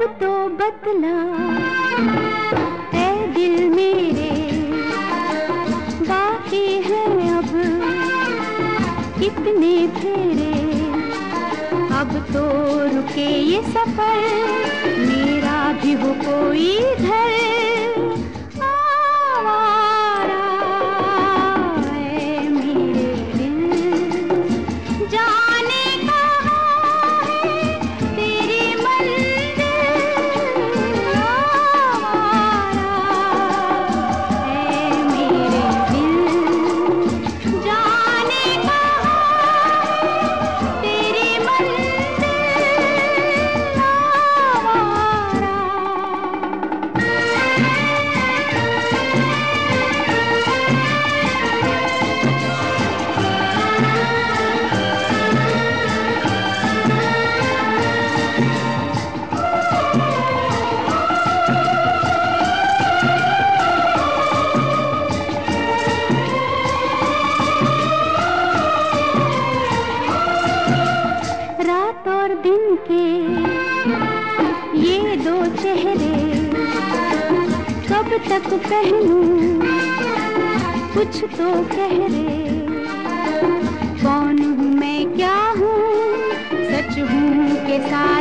तो बदला। ऐ दिल मेरे, बाकी है अब कितने फेरे। अब तो रुके ये सफ़र, मेरा भी हो कोई घर। तक पहनूं। कुछ तो कह रे कौन हूँ मैं, क्या हूँ? सच हूँ के साथ